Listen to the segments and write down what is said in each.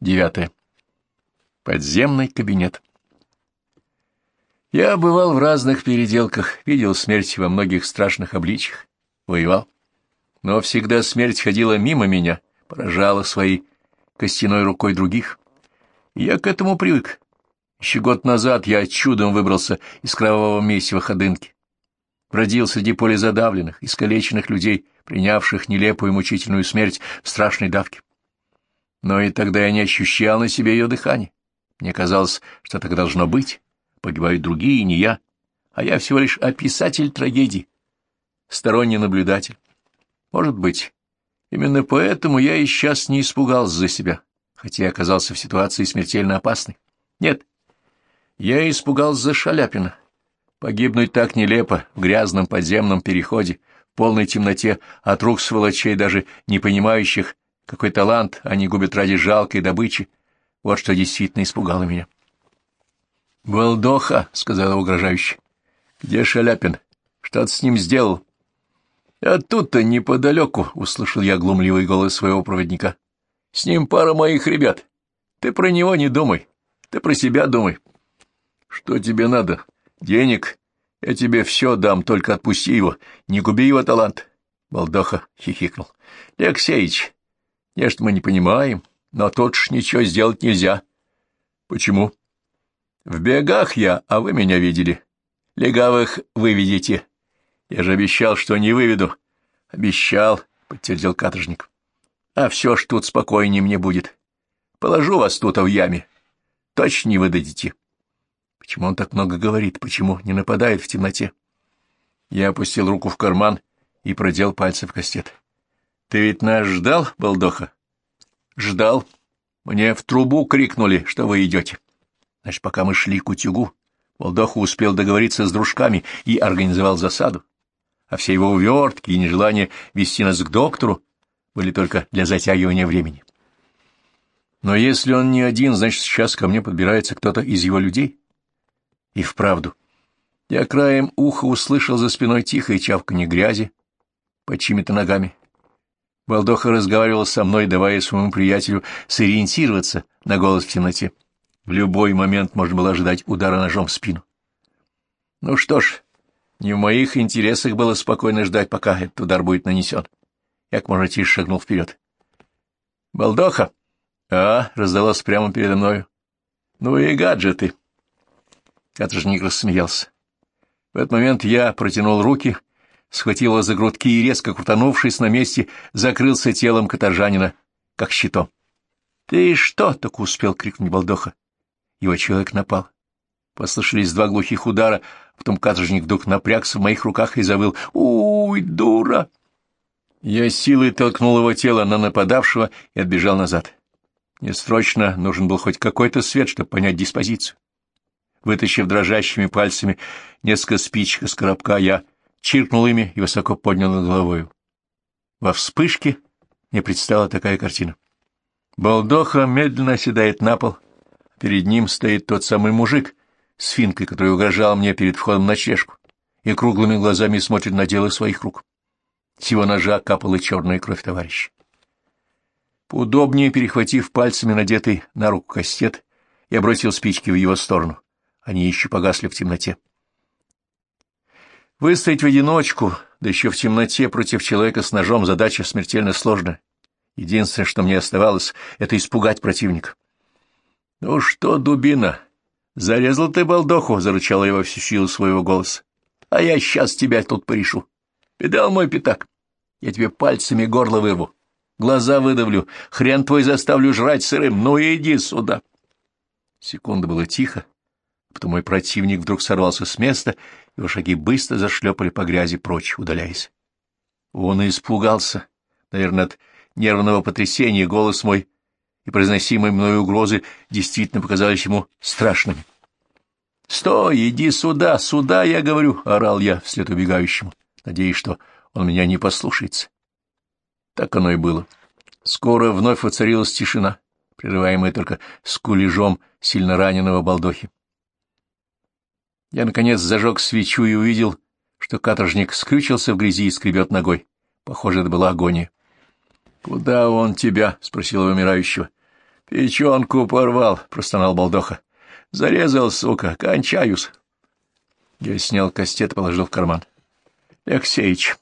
Девятое. Подземный кабинет. Я бывал в разных переделках, видел смерть во многих страшных обличьях, воевал. Но всегда смерть ходила мимо меня, поражала своей костяной рукой других. я к этому привык. Еще год назад я чудом выбрался из кровавого месива ходынки. Бродил среди полезадавленных, искалеченных людей, принявших нелепую мучительную смерть в страшной давке. Но и тогда я не ощущал на себе ее дыхание. Мне казалось, что так должно быть. Погибают другие, не я. А я всего лишь описатель трагедии, сторонний наблюдатель. Может быть, именно поэтому я и сейчас не испугался за себя, хотя я оказался в ситуации смертельно опасной. Нет, я испугался за Шаляпина. Погибнуть так нелепо, в грязном подземном переходе, в полной темноте, от рук сволочей, даже не понимающих, какой талант они губят ради жалкой добычи. Вот что действительно испугало меня. «Балдоха», — сказала угрожающе. «Где Шаляпин? Что ты с ним сделал?» «А тут-то неподалеку», — услышал я глумливый голос своего проводника. «С ним пара моих ребят. Ты про него не думай. Ты про себя думай». «Что тебе надо? Денег? Я тебе все дам, только отпусти его. Не губи его талант». Балдоха хихикнул. — Алексеич, Конечно, мы не понимаем, но тут ж ничего сделать нельзя. Почему? В бегах я, а вы меня видели. Легавых выведите. Я же обещал, что не выведу. Обещал, подтвердил каторжник. А все ж тут спокойнее мне будет. Положу вас тут в яме. Точно не выдадите. Почему он так много говорит? Почему не нападает в темноте? Я опустил руку в карман и продел пальцы в кастет. Ты ведь нас ждал, Балдоха? Ждал. Мне в трубу крикнули, что вы идете. Значит, пока мы шли к утюгу, Балдоха успел договориться с дружками и организовал засаду. А все его увертки и нежелание вести нас к доктору были только для затягивания времени. Но если он не один, значит, сейчас ко мне подбирается кто-то из его людей. И вправду. Я краем уха услышал за спиной тихое чавканье грязи под чьими-то ногами Балдоха разговаривал со мной, давая своему приятелю сориентироваться на голос в темноте. В любой момент можно было ожидать удара ножом в спину. Ну что ж, не в моих интересах было спокойно ждать, пока этот удар будет нанесен. Як можно тише шагнул вперед. «Балдоха!» «А?» — раздалось прямо передо мною. «Ну и гаджеты!» Каторжник рассмеялся. В этот момент я протянул руки схватил его за грудки и, резко крутанувшись на месте, закрылся телом каторжанина, как щитом. — Ты что? — только успел крикнуть Балдоха. Его человек напал. Послышались два глухих удара, потом каторжник вдруг напрягся в моих руках и завыл «Уй, дура!». Я силой толкнул его тело на нападавшего и отбежал назад. Мне срочно нужен был хоть какой-то свет, чтобы понять диспозицию. Вытащив дрожащими пальцами несколько спичек из коробка, я чиркнул ими и высоко поднял над головою. Во вспышке мне предстала такая картина. Балдоха медленно оседает на пол, а перед ним стоит тот самый мужик с финкой, который угрожал мне перед входом на чешку, и круглыми глазами смотрит на дело своих рук. С его ножа капала черная кровь товарища. Поудобнее перехватив пальцами надетый на руку кастет, я бросил спички в его сторону. Они еще погасли в темноте. Выстоять в одиночку, да еще в темноте против человека с ножом, задача смертельно сложная. Единственное, что мне оставалось, — это испугать противника. — Ну что, дубина, зарезал ты балдоху, — зарычала я во всю силу своего голоса. — А я сейчас тебя тут порешу. Видал мой пятак? Я тебе пальцами горло вырву, глаза выдавлю, хрен твой заставлю жрать сырым. Ну иди сюда. Секунда было тихо, Потом мой противник вдруг сорвался с места, его шаги быстро зашлепали по грязи прочь, удаляясь. Он испугался, наверное, от нервного потрясения голос мой и произносимые мною угрозы действительно показались ему страшными. — Стой, иди сюда, сюда, я говорю, — орал я вслед убегающему, надеясь, что он меня не послушается. Так оно и было. Скоро вновь воцарилась тишина, прерываемая только скулежом сильно раненого балдохи. Я, наконец, зажег свечу и увидел, что каторжник скрючился в грязи и скребет ногой. Похоже, это была агония. — Куда он тебя? — спросил умирающего. —— Печенку порвал, — простонал Балдоха. — Зарезал, сука, кончаюсь. Я снял кастет и положил в карман. — Алексеич,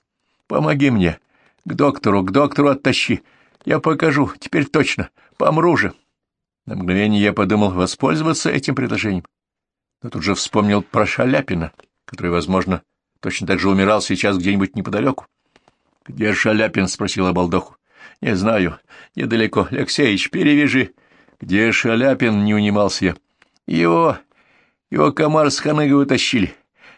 помоги мне. К доктору, к доктору оттащи. Я покажу, теперь точно. Помру же. На мгновение я подумал воспользоваться этим предложением. Но тут же вспомнил про Шаляпина, который, возможно, точно так же умирал сейчас где-нибудь неподалеку. — Где Шаляпин? — спросил Балдоху. — Не знаю. Недалеко. Алексеич, перевяжи. — Где Шаляпин? — не унимался я. — Его... его комар с ханыгой утащили.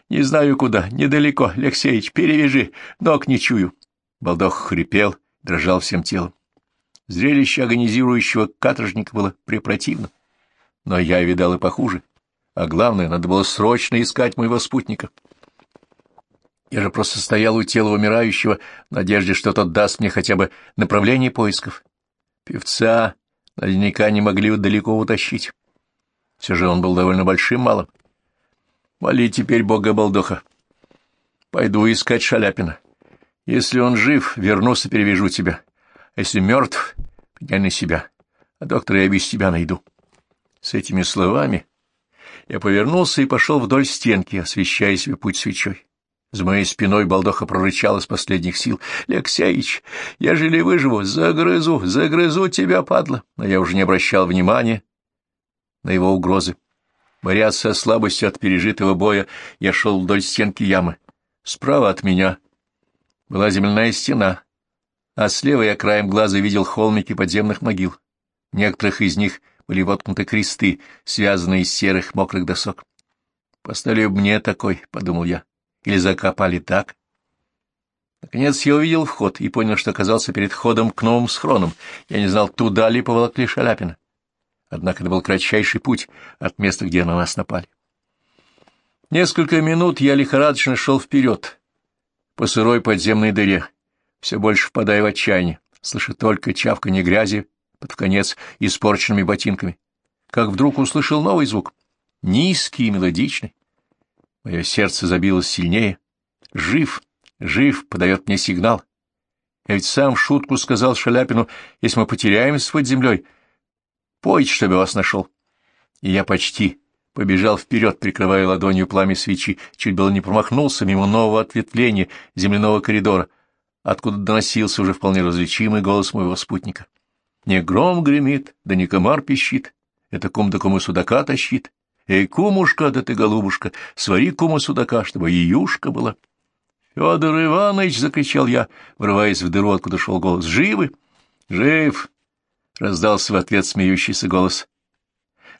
Не знаю куда. Недалеко. Алексеич, перевяжи. Ног не чую. Балдох хрипел, дрожал всем телом. Зрелище агонизирующего каторжника было препротивным. Но я видал и похуже. А главное, надо было срочно искать моего спутника. Я же просто стоял у тела умирающего в надежде, что тот даст мне хотя бы направление поисков. Певца наверняка не могли далеко утащить. Все же он был довольно большим малым. Моли теперь бога Балдоха. Пойду искать Шаляпина. Если он жив, вернусь и перевяжу тебя. А если мертв, пеняй на себя. А доктора я без тебя найду. С этими словами я повернулся и пошел вдоль стенки, освещая себе путь свечой. За моей спиной Балдоха прорычал из последних сил. — Алексеич, я ли выживу? Загрызу, загрызу тебя, падла! Но я уже не обращал внимания на его угрозы. Борясь со слабостью от пережитого боя, я шел вдоль стенки ямы. Справа от меня была земляная стена, а слева я краем глаза видел холмики подземных могил. Некоторых из них были воткнуты кресты, связанные из серых мокрых досок. «Поставили мне такой», — подумал я, — «или закопали так». Наконец я увидел вход и понял, что оказался перед ходом к новым схронам. Я не знал, туда ли поволокли Шаляпина. Однако это был кратчайший путь от места, где на нас напали. Несколько минут я лихорадочно шел вперед, по сырой подземной дыре, все больше впадая в отчаяние, слыша только чавканье грязи под конец испорченными ботинками, как вдруг услышал новый звук, низкий и мелодичный. Мое сердце забилось сильнее. Жив, жив, подает мне сигнал. Я ведь сам в шутку сказал Шаляпину, если мы потеряемся под землей, пойте, чтобы вас нашел. И я почти побежал вперед, прикрывая ладонью пламя свечи, чуть было не промахнулся мимо нового ответвления земляного коридора, откуда доносился уже вполне различимый голос моего спутника. Не гром гремит, да не комар пищит, это кум да куму судака тащит. Эй, кумушка, да ты, голубушка, свари куму судака, чтобы и юшка была. Федор Иванович, — закричал я, врываясь в дыру, откуда шел голос, — живы? Жив, — раздался в ответ смеющийся голос.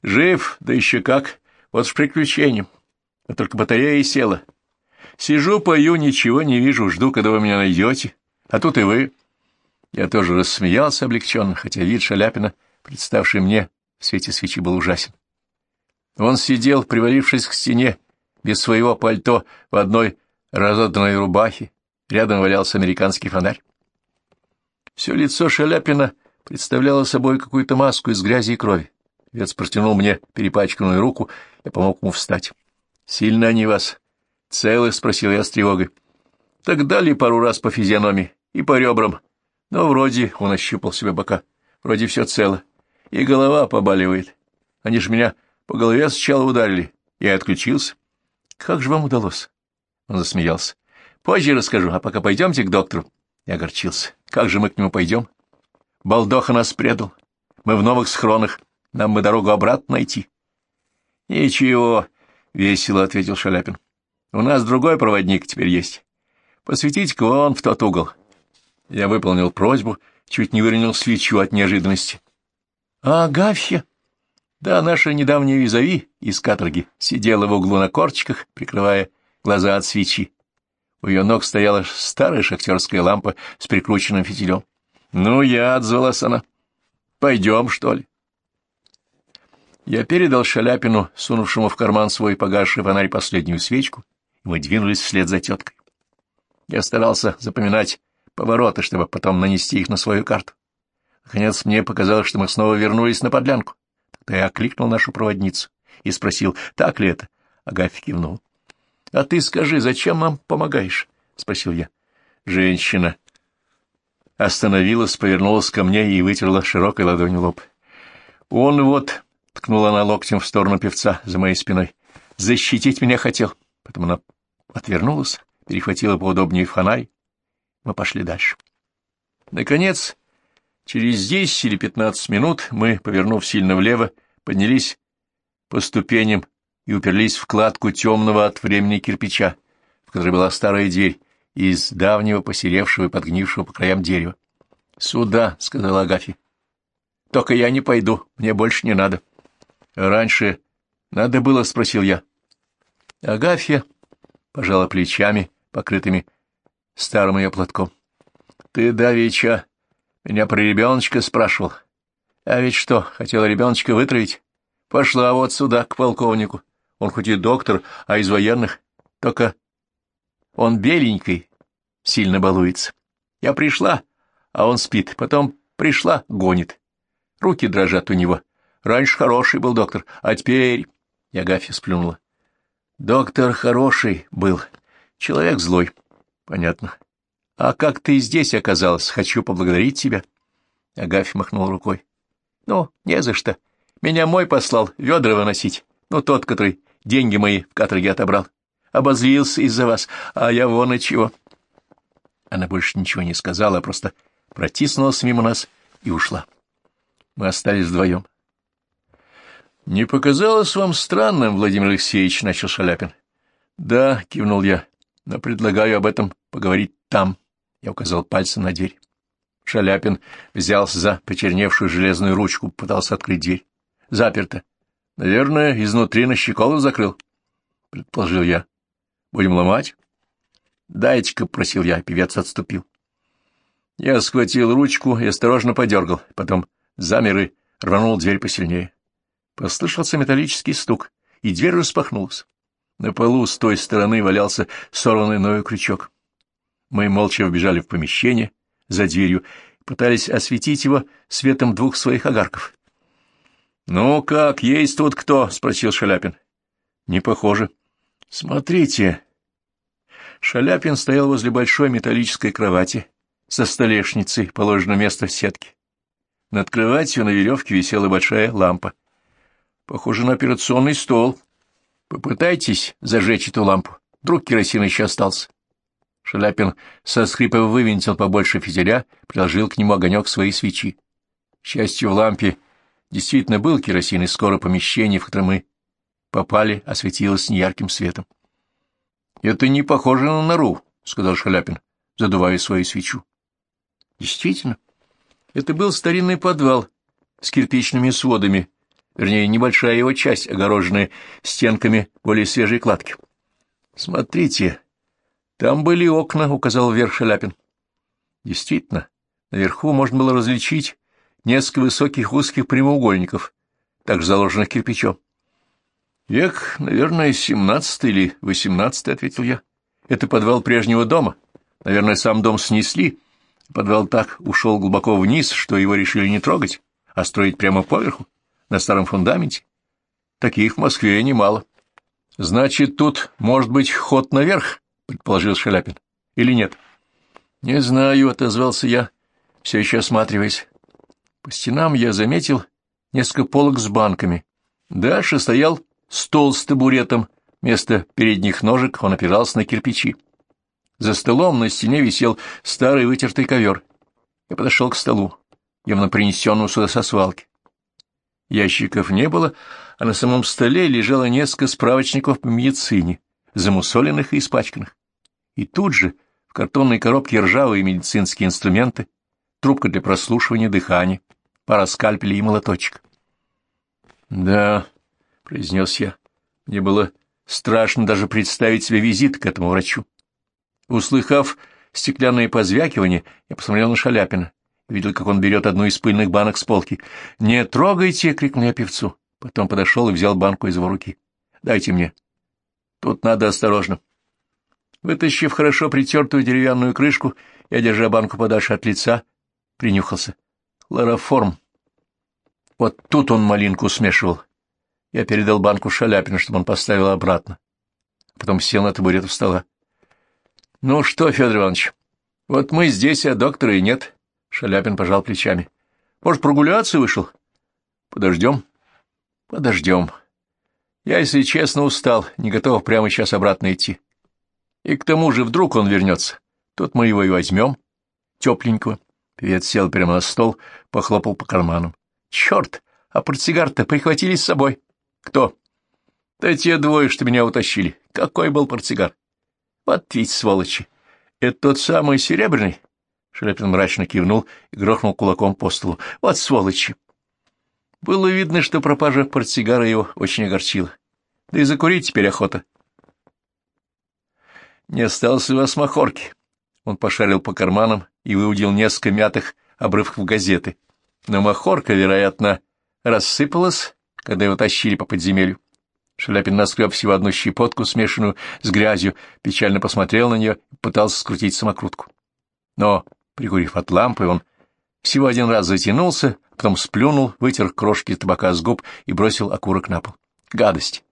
Жив, да еще как, вот с приключением. А только батарея села. Сижу, пою, ничего не вижу, жду, когда вы меня найдете. А тут и вы. Я тоже рассмеялся облегченно, хотя вид Шаляпина, представший мне в свете свечи, был ужасен. Он сидел, привалившись к стене, без своего пальто, в одной разодранной рубахе. Рядом валялся американский фонарь. Все лицо Шаляпина представляло собой какую-то маску из грязи и крови. Вец протянул мне перепачканную руку, я помог ему встать. — Сильно они вас? — Целы? — спросил я с тревогой. — Так дали пару раз по физиономии и по ребрам. Но вроде он ощупал себе бока. Вроде все цело. И голова побаливает. Они же меня по голове сначала ударили. Я отключился. — Как же вам удалось? Он засмеялся. — Позже расскажу, а пока пойдемте к доктору. Я огорчился. Как же мы к нему пойдем? Балдоха нас предал. Мы в новых схронах. Нам бы дорогу обратно найти. — Ничего, — весело ответил Шаляпин. — У нас другой проводник теперь есть. Посветите-ка вон в тот угол. Я выполнил просьбу, чуть не выронил свечу от неожиданности. — А Агафья? Да, наша недавняя визави из каторги сидела в углу на корчиках, прикрывая глаза от свечи. У ее ног стояла старая шахтерская лампа с прикрученным фитилем. — Ну, я отзвалась она. — Пойдем, что ли? Я передал Шаляпину, сунувшему в карман свой погасший фонарь последнюю свечку, и мы двинулись вслед за теткой. Я старался запоминать повороты, чтобы потом нанести их на свою карту. Наконец мне показалось, что мы снова вернулись на подлянку. Тогда я окликнул нашу проводницу и спросил, так ли это. Агафья кивнул. — А ты скажи, зачем нам помогаешь? — спросил я. Женщина остановилась, повернулась ко мне и вытерла широкой ладонью лоб. Он вот, — ткнула она локтем в сторону певца за моей спиной, — защитить меня хотел. Потом она отвернулась, перехватила поудобнее фонарь. Мы пошли дальше. Наконец, через десять или пятнадцать минут мы, повернув сильно влево, поднялись по ступеням и уперлись в кладку темного от времени кирпича, в которой была старая дверь из давнего посеревшего и подгнившего по краям дерева. — Сюда, — сказала Агафья. — Только я не пойду, мне больше не надо. — Раньше надо было, — спросил я. Агафья пожала плечами, покрытыми старым ее платком. — Ты, давеча, меня про ребеночка спрашивал. А ведь что, хотела ребеночка вытравить? Пошла вот сюда, к полковнику. Он хоть и доктор, а из военных. Только он беленький, сильно балуется. Я пришла, а он спит. Потом пришла, гонит. Руки дрожат у него. Раньше хороший был доктор, а теперь... Я Гафи сплюнула. Доктор хороший был, человек злой. Понятно. А как ты здесь оказалась? Хочу поблагодарить тебя. Агафья махнул рукой. Ну, не за что. Меня мой послал ведра выносить. Ну, тот, который деньги мои в каторге отобрал. Обозлился из-за вас, а я вон и чего. Она больше ничего не сказала, а просто протиснулась мимо нас и ушла. Мы остались вдвоем. — Не показалось вам странным, Владимир Алексеевич, — начал Шаляпин. — Да, — кивнул я, — но предлагаю об этом поговорить там. Я указал пальцем на дверь. Шаляпин взялся за почерневшую железную ручку, пытался открыть дверь. — Заперто. — Наверное, изнутри на щеколду закрыл, — предположил я. — Будем ломать? — Дайте-ка, — просил я, певец отступил. Я схватил ручку и осторожно подергал, потом замер и рванул дверь посильнее. Послышался металлический стук, и дверь распахнулась. На полу с той стороны валялся сорванный ною крючок. Мы молча вбежали в помещение за дверью пытались осветить его светом двух своих огарков. — Ну как, есть тут кто? — спросил Шаляпин. — Не похоже. — Смотрите. Шаляпин стоял возле большой металлической кровати, со столешницей положено место в сетке. Над кроватью на веревке висела большая лампа. Похоже на операционный стол. Попытайтесь зажечь эту лампу. Вдруг керосин еще остался. Шаляпин со скрипом вывинтил побольше фитиля, приложил к нему огонек своей свечи. К счастью, в лампе действительно был керосин, и скоро помещение, в которое мы попали, осветилось неярким светом. — Это не похоже на нору, — сказал Шаляпин, задувая свою свечу. Действительно, это был старинный подвал с кирпичными сводами, вернее, небольшая его часть, огороженная стенками более свежей кладки. «Смотрите, там были окна», — указал вверх Шаляпин. Действительно, наверху можно было различить несколько высоких узких прямоугольников, также заложенных кирпичом. «Век, наверное, семнадцатый или восемнадцатый», — ответил я. «Это подвал прежнего дома. Наверное, сам дом снесли, Подвал так ушел глубоко вниз, что его решили не трогать, а строить прямо поверху, на старом фундаменте. Таких в Москве немало. — Значит, тут может быть ход наверх, — предположил Шаляпин. — Или нет? — Не знаю, — отозвался я, все еще осматриваясь. По стенам я заметил несколько полок с банками. Дальше стоял стол с табуретом. Вместо передних ножек он опирался на кирпичи. За столом на стене висел старый вытертый ковер. Я подошел к столу, явно принесенному сюда со свалки. Ящиков не было, а на самом столе лежало несколько справочников по медицине, замусоленных и испачканных. И тут же в картонной коробке ржавые медицинские инструменты, трубка для прослушивания дыхания, пара скальпелей и молоточек. — Да, — произнес я, — мне было страшно даже представить себе визит к этому врачу. Услыхав стеклянное позвякивание, я посмотрел на Шаляпина. Видел, как он берет одну из пыльных банок с полки. «Не трогайте!» — крикнул я певцу. Потом подошел и взял банку из его руки. «Дайте мне». «Тут надо осторожно». Вытащив хорошо притертую деревянную крышку, я, держа банку подальше от лица, принюхался. Лороформ. Вот тут он малинку смешивал. Я передал банку Шаляпину, чтобы он поставил обратно. Потом сел на табурет у стола. — Ну что, Федор Иванович, вот мы здесь, а доктора и нет. Шаляпин пожал плечами. — Может, прогуляться вышел? — Подождем? Подождем. Я, если честно, устал, не готов прямо сейчас обратно идти. И к тому же вдруг он вернется. Тут мы его и возьмем, тепленького. Певец сел прямо на стол, похлопал по карманам. Черт, а портсигар-то прихватили с собой. Кто? Да те двое, что меня утащили. Какой был портсигар? Вот ведь сволочи. Это тот самый серебряный? Шаляпин мрачно кивнул и грохнул кулаком по столу. Вот сволочи. Было видно, что пропажа портсигара его очень огорчила. Да и закурить теперь охота. Не осталось у вас махорки? Он пошарил по карманам и выудил несколько мятых обрывков газеты. Но махорка, вероятно, рассыпалась, когда его тащили по подземелью. Шаляпин наскреб всего одну щепотку, смешанную с грязью, печально посмотрел на нее и пытался скрутить самокрутку. Но, прикурив от лампы, он всего один раз затянулся, потом сплюнул, вытер крошки табака с губ и бросил окурок на пол. Гадость.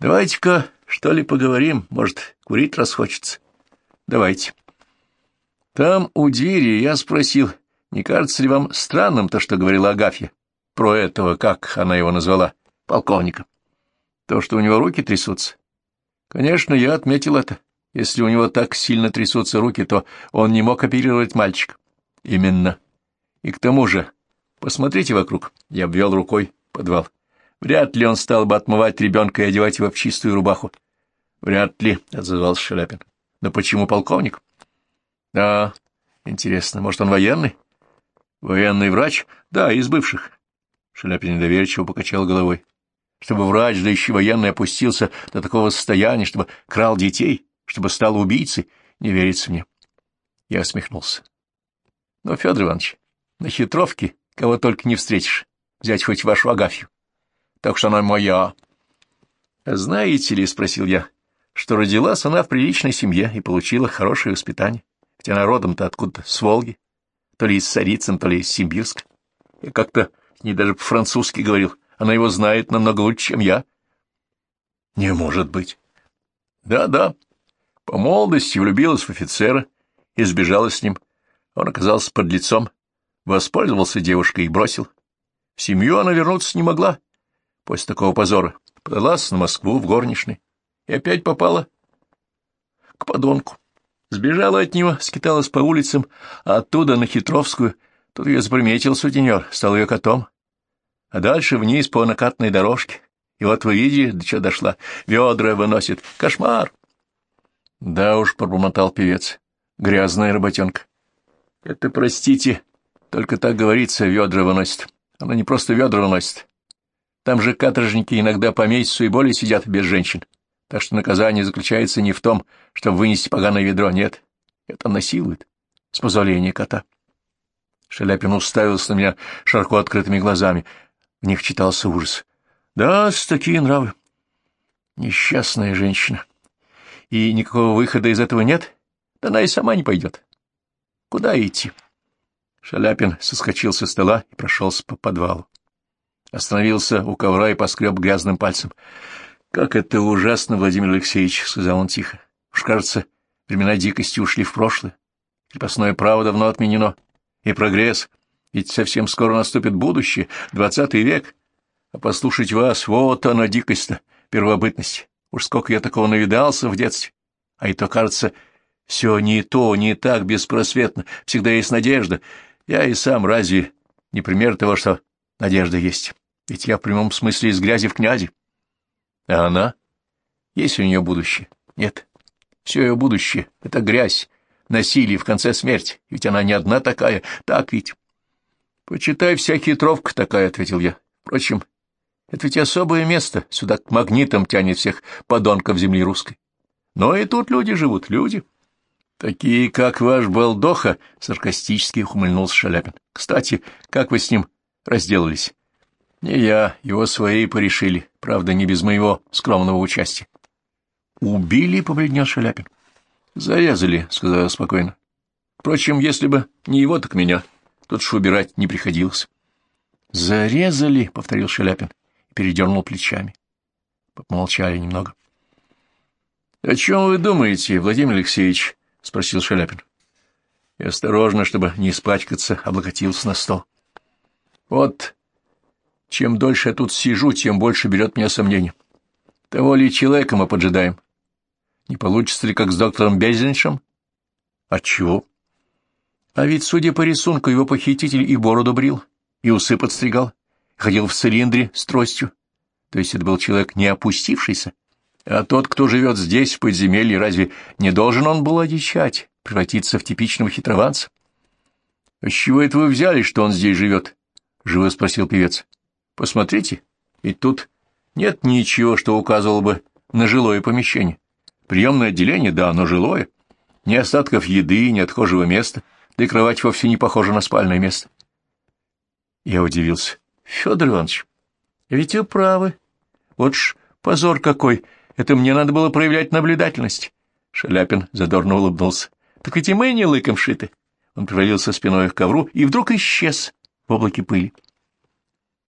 Давайте-ка, что ли, поговорим, может, курить расхочется. Давайте. Там у двери я спросил, не кажется ли вам странным то, что говорила Агафья, про этого, как она его назвала, полковника? То, что у него руки трясутся. Конечно, я отметил это. Если у него так сильно трясутся руки, то он не мог оперировать мальчика. Именно. И к тому же, посмотрите вокруг. Я обвел рукой подвал. Вряд ли он стал бы отмывать ребенка и одевать его в чистую рубаху. Вряд ли, — отзывался Шаляпин. Но почему полковник? Да, интересно, может, он военный? Военный врач? Да, из бывших. Шаляпин недоверчиво покачал головой. Чтобы врач, да еще военный, опустился до такого состояния, чтобы крал детей, чтобы стал убийцей, не верится мне. Я усмехнулся. Но, Федор Иванович, на хитровке кого только не встретишь, взять хоть вашу Агафью. Так что она моя. Знаете ли, — спросил я, — что родилась она в приличной семье и получила хорошее воспитание, хотя она родом-то откуда-то, с Волги, то ли из Царицын, то ли из Симбирска. Я как-то не даже по-французски говорил, она его знает намного лучше, чем я. Не может быть. Да-да, по молодости влюбилась в офицера и сбежала с ним, — он оказался под лицом, воспользовался девушкой и бросил. В семью она вернуться не могла. После такого позора подалась на Москву в горничной и опять попала к подонку. Сбежала от него, скиталась по улицам, а оттуда на Хитровскую. Тут ее заприметил сутенер, стал ее котом. А дальше вниз по накатной дорожке. И вот вы видели, до чего дошла. Ведра выносит. Кошмар! Да уж, пробормотал певец. Грязная работенка. Это, простите, только так говорится, ведра выносит. Она не просто ведра выносит. Там же каторжники иногда по месяцу и более сидят без женщин. Так что наказание заключается не в том, чтобы вынести поганое ведро, нет. Это насилует. С позволения кота. Шаляпин уставился на меня широко открытыми глазами. В них читался ужас. Да, с такие нравы. Несчастная женщина. И никакого выхода из этого нет? Да она и сама не пойдет. Куда идти? Шаляпин соскочил со стола и прошелся по подвалу. Остановился у ковра и поскреб грязным пальцем. — Как это ужасно, Владимир Алексеевич, — сказал он тихо. — Уж, кажется, времена дикости ушли в прошлое. Крепостное право давно отменено. И прогресс. Ведь совсем скоро наступит будущее, двадцатый век. А послушать вас, вот она дикость-то, первобытность. Уж сколько я такого навидался в детстве. А и то, кажется, все не то, не так беспросветно, всегда есть надежда. Я и сам разве не пример того, что надежда есть? Ведь я в прямом смысле из грязи в князи. А она? Есть у нее будущее? Нет. Все ее будущее — это грязь, насилие в конце смерти. Ведь она не одна такая, так ведь? Почитай, вся хитровка такая, — ответил я. Впрочем, это ведь особое место, сюда к магнитам тянет всех подонков земли русской. Но и тут люди живут, люди. Такие, как ваш Балдоха, — саркастически ухмыльнулся Шаляпин. — Кстати, как вы с ним разделались? — Не я, его свои порешили, правда, не без моего скромного участия. — Убили, — побледнел Шаляпин. — Зарезали, — сказал спокойно. Впрочем, если бы не его, так меня. Тут ж убирать не приходилось. — Зарезали, — повторил Шаляпин передернул плечами. Помолчали немного. — О чем вы думаете, Владимир Алексеевич? — спросил Шаляпин. И осторожно, чтобы не испачкаться, облокотился на стол. — Вот Чем дольше я тут сижу, тем больше берет меня сомнение. Того ли человека мы поджидаем? Не получится ли, как с доктором Безеншем? Отчего? А ведь, судя по рисунку, его похититель и бороду брил, и усы подстригал, ходил в цилиндре с тростью. То есть это был человек не опустившийся. А тот, кто живет здесь, в подземелье, разве не должен он был одичать, превратиться в типичного хитрованца? — А с чего это вы взяли, что он здесь живет? — живо спросил певец. — Посмотрите, ведь тут нет ничего, что указывало бы на жилое помещение. Приемное отделение, да, но жилое. Ни остатков еды, ни отхожего места, да и кровать вовсе не похожа на спальное место. Я удивился. — Федор Иванович, ведь вы правы. Вот ж позор какой! Это мне надо было проявлять наблюдательность. Шаляпин задорно улыбнулся. — Так ведь и мы не лыком шиты. Он привалился спиной к ковру и вдруг исчез в облаке пыли.